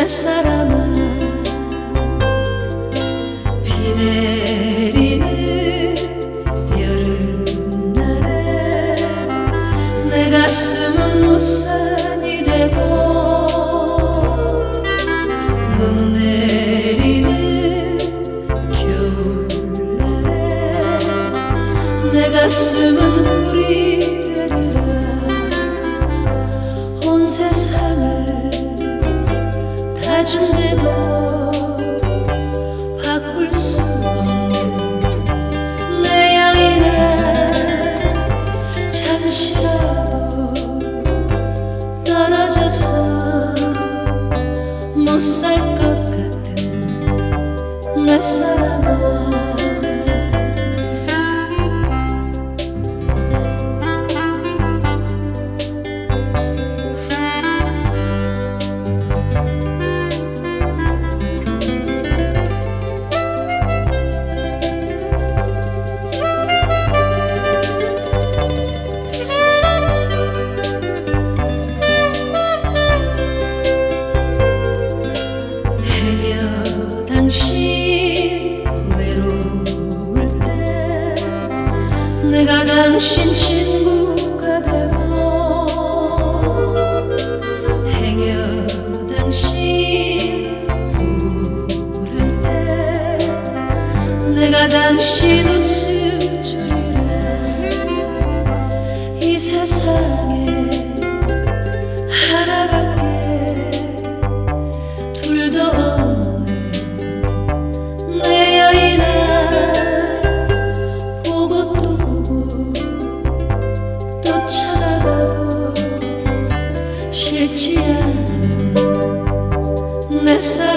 내 사람아 비 내리는 여름날에 내 가슴은 우산이 되고 눈 내리는 겨울날에 내 가슴은 다 준대도 바꿀 수 없는 내 여인아 잠시라도 떨어져서 못 살 것 같은 내 사람 당신 외로울 때 내가 당신 친구가 되고 행여 당신 우울할 때 내가 당신 웃음 주리라 이 세상에 listen.